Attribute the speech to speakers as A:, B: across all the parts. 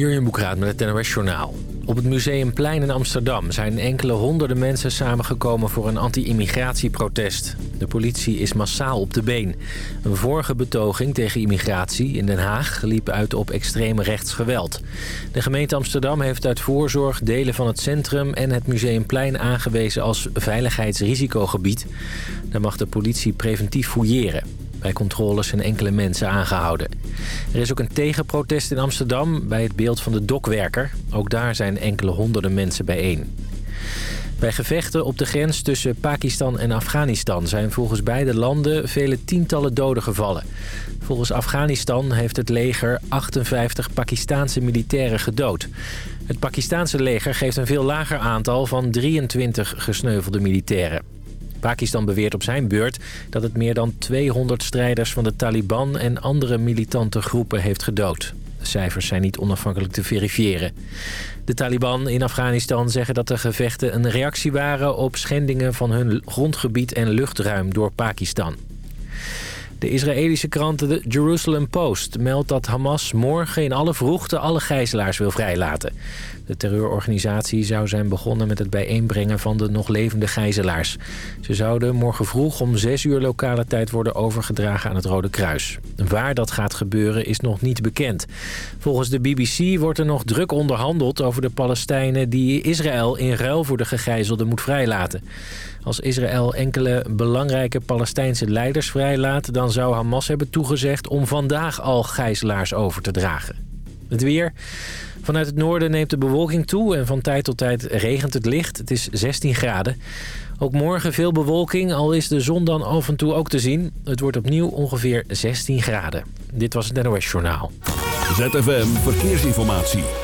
A: Jurjen Boekraat met het NOS Journaal. Op het Museumplein in Amsterdam zijn enkele honderden mensen samengekomen voor een anti-immigratieprotest. De politie is massaal op de been. Een vorige betoging tegen immigratie in Den Haag liep uit op extreme rechtsgeweld. De gemeente Amsterdam heeft uit voorzorg delen van het centrum en het Museumplein aangewezen als veiligheidsrisicogebied. Daar mag de politie preventief fouilleren. Bij controles zijn enkele mensen aangehouden. Er is ook een tegenprotest in Amsterdam bij het beeld van de dokwerker. Ook daar zijn enkele honderden mensen bijeen. Bij gevechten op de grens tussen Pakistan en Afghanistan... zijn volgens beide landen vele tientallen doden gevallen. Volgens Afghanistan heeft het leger 58 Pakistaanse militairen gedood. Het Pakistaanse leger geeft een veel lager aantal van 23 gesneuvelde militairen. Pakistan beweert op zijn beurt dat het meer dan 200 strijders van de Taliban en andere militante groepen heeft gedood. De cijfers zijn niet onafhankelijk te verifiëren. De Taliban in Afghanistan zeggen dat de gevechten een reactie waren op schendingen van hun grondgebied en luchtruim door Pakistan. De Israëlische krant The Jerusalem Post meldt dat Hamas morgen in alle vroegte alle gijzelaars wil vrijlaten. De terreurorganisatie zou zijn begonnen met het bijeenbrengen van de nog levende gijzelaars. Ze zouden morgen vroeg om 6 uur lokale tijd worden overgedragen aan het Rode Kruis. Waar dat gaat gebeuren is nog niet bekend. Volgens de BBC wordt er nog druk onderhandeld over de Palestijnen die Israël in ruil voor de gegijzelden moet vrijlaten. Als Israël enkele belangrijke Palestijnse leiders vrijlaat... dan zou Hamas hebben toegezegd om vandaag al gijzelaars over te dragen. Het weer. Vanuit het noorden neemt de bewolking toe en van tijd tot tijd regent het licht. Het is 16 graden. Ook morgen veel bewolking, al is de zon dan af en toe ook te zien. Het wordt opnieuw ongeveer 16 graden. Dit was het NOS Journaal.
B: ZFM Verkeersinformatie.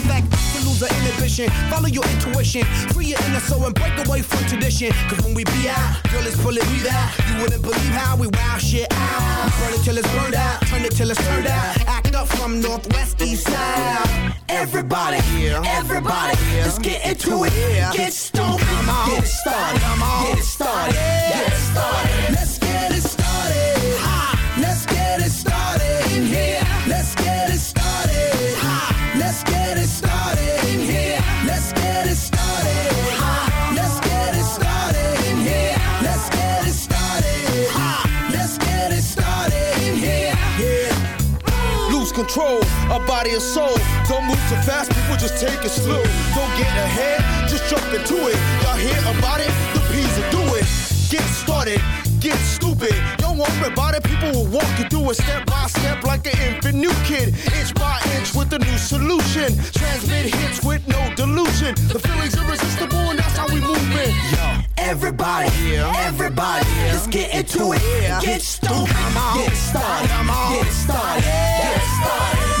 C: affect. To lose the inhibition, follow your intuition, free your inner soul and break away from tradition. Cause when we be out, girl, it's pulling me out. You wouldn't believe how we wow shit out. Burn it till it's burned out, turn it till it's turned out. Act up from northwest, east side. Everybody, everybody, let's get into it. Get stoned, get it started, get it started, get it started. Let's get it started. Ha, let's get it started in here.
D: Control of body and soul. Don't move too fast, people just take it slow. Don't get ahead, just jump into it. Y'all hear about it? The P's will do it. Get started, get stupid. Don't worry about it, people will walk you through it step by step like an infant new kid. Inch by inch with a new solution. Transmit hits with no delusion. The feeling's irresistible and that's how we move it.
C: Everybody, everybody, let's get into it. Get stoned, get started, get started, get started.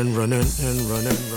E: and running and running.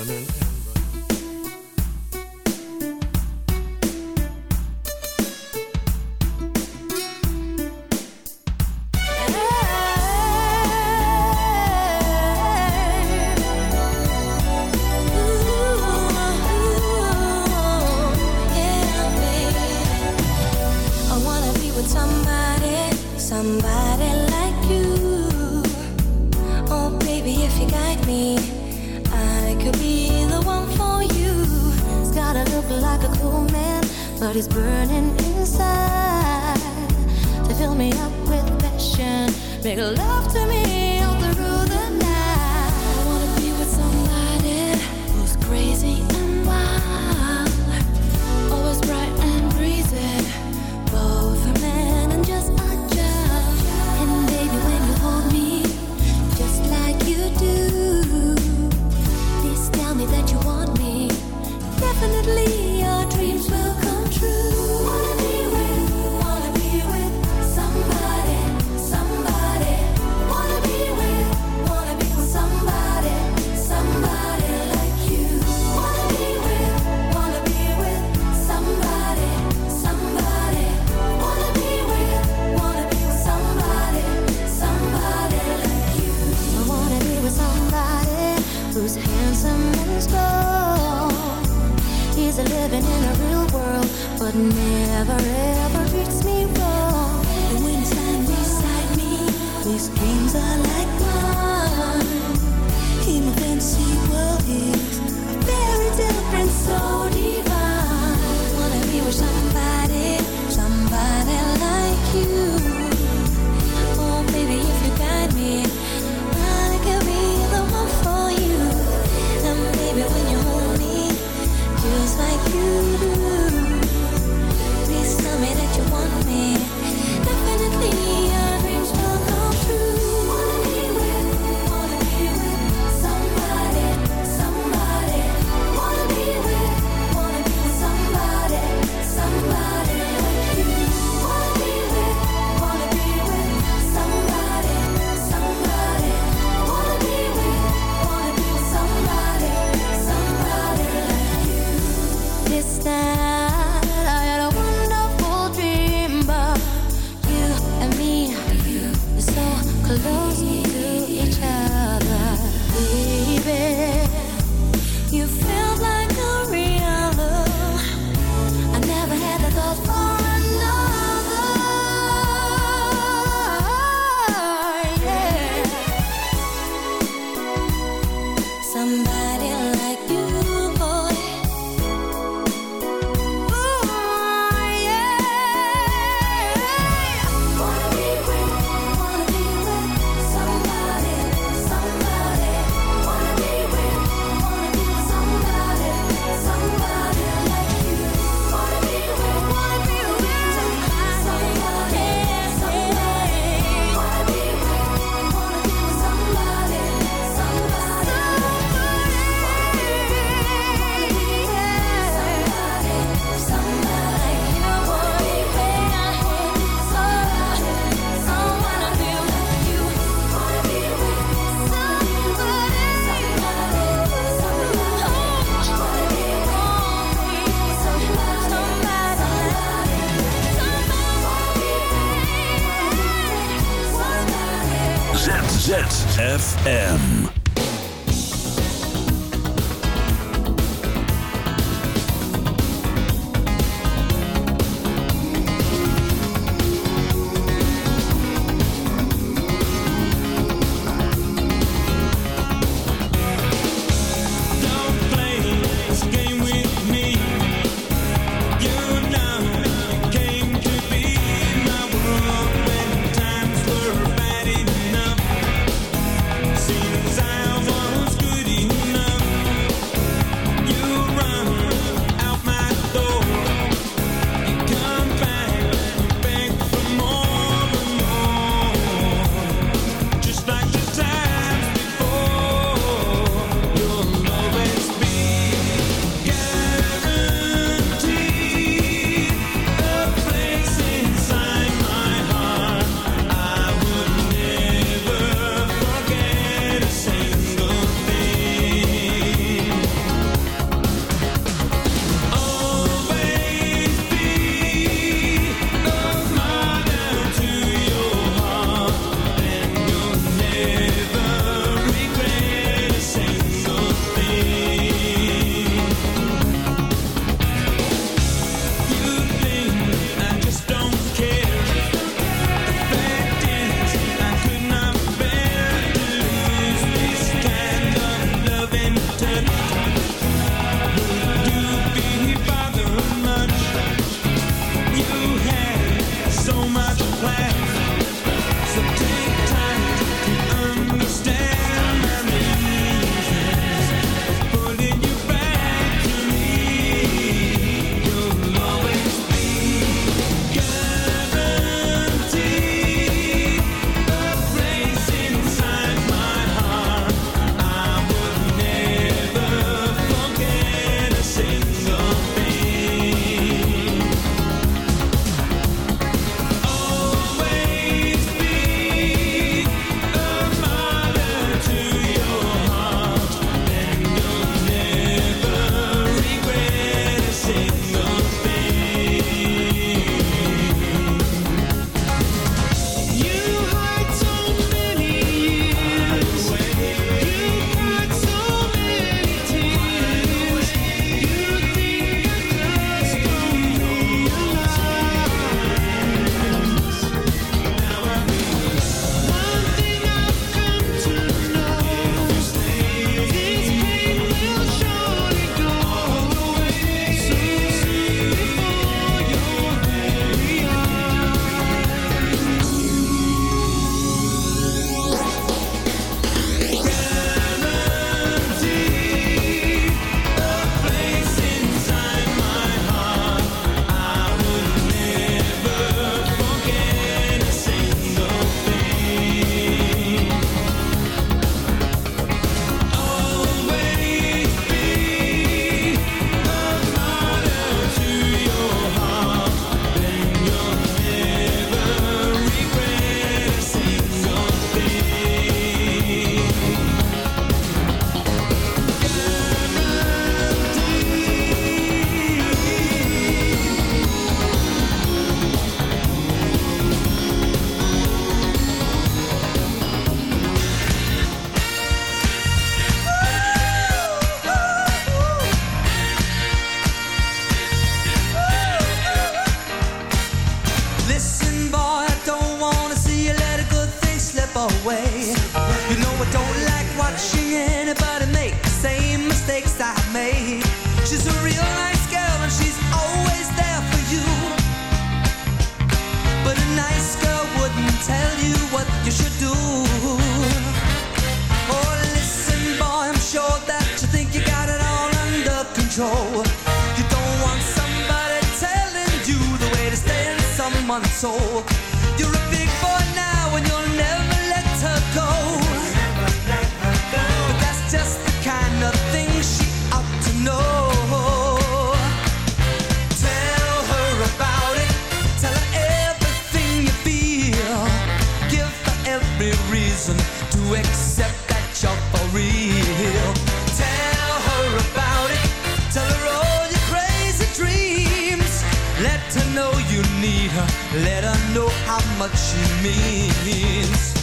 F: Means.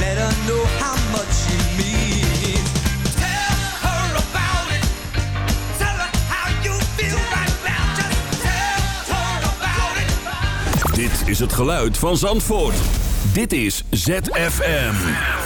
F: let know how much
G: Dit is het geluid van Zandvoort. Dit is ZFM.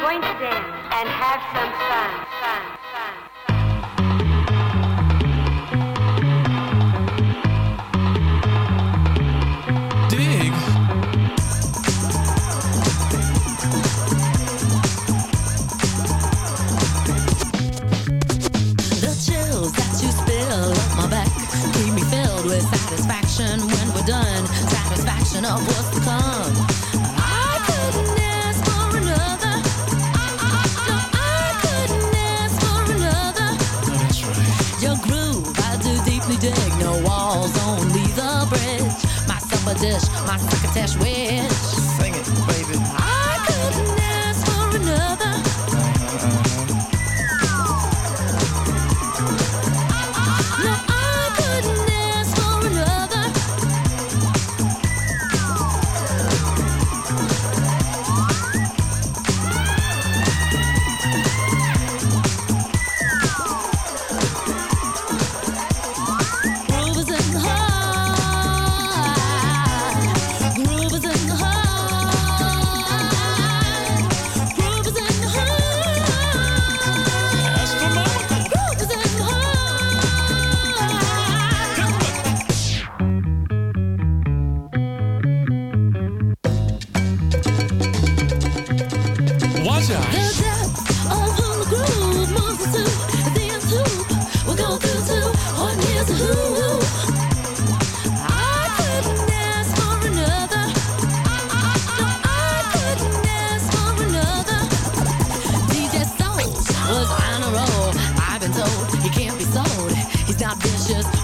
H: going to dance and have some fun. fun.
I: of this, my quick attest with.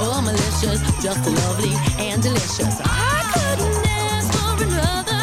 I: Or malicious, just lovely and delicious. I couldn't ask for another.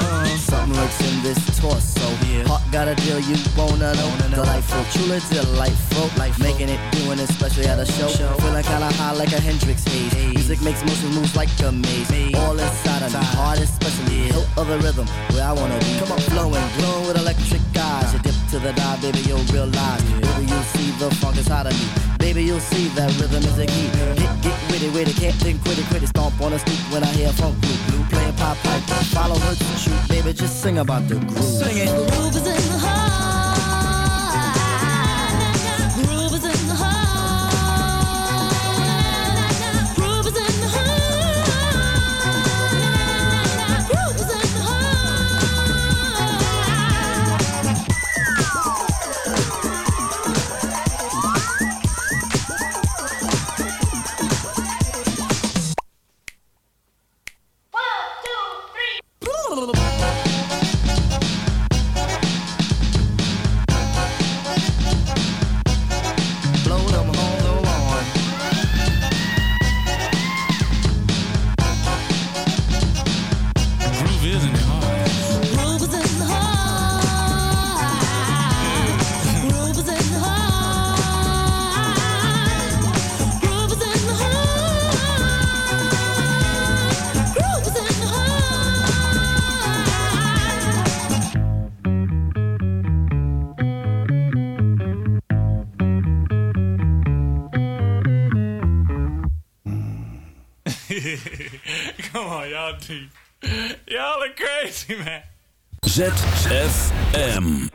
J: Uh, something lurks in this torso. Heart got a deal you wanna know. Delightful, truly delightful. Life making it, doing it, especially at a show. Feeling kinda high like a Hendrix haze. Music makes motion moves like a maze. All inside of me, heart especially. Hilt of the rhythm, where I wanna be. Come on, flowing, glowing with electric eyes. Dip to the dive, baby, you'll realize. Baby, you'll see the funk inside of me. Baby, you'll see that rhythm is the key. Get, get witty, witty, can't think, quit it, quit it. Stomp on the stoop when I hear funk blue, blue playing pop pipe. Follow her to shoot, baby, just sing about the groove. Sing it.
I: The groove is in
J: On,
K: y'all deep. Y'all are crazy, man.
F: ZFM.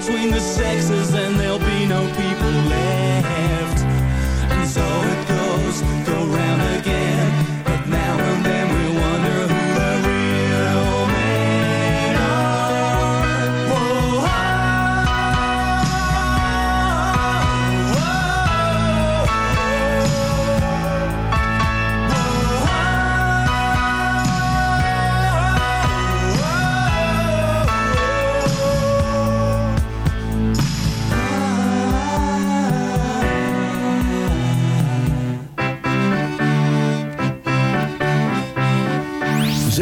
L: between
M: the
B: sexes and there'll be no people left.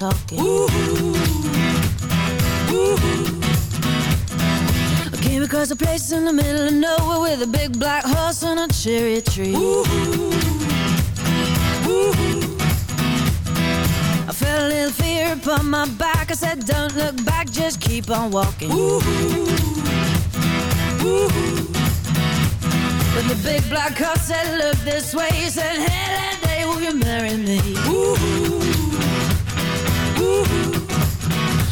I: Talking. Ooh, ooh. I came across a place in the middle of nowhere with a big black horse and a cherry tree. Ooh. I felt a little fear upon my back. I said, Don't look back, just keep on walking. But the big black horse said, Look this way. He said, that day will you marry me?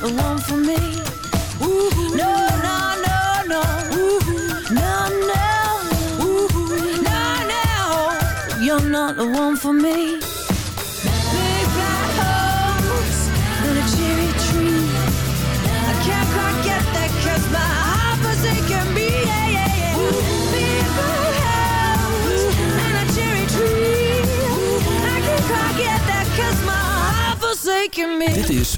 I: The one for me. No, no, no, no, no, no, no, no, you're not the one for me. Big and a cherry tree. I can't quite get my me. Big and a cherry tree. I can't quite get my me.
N: Dit is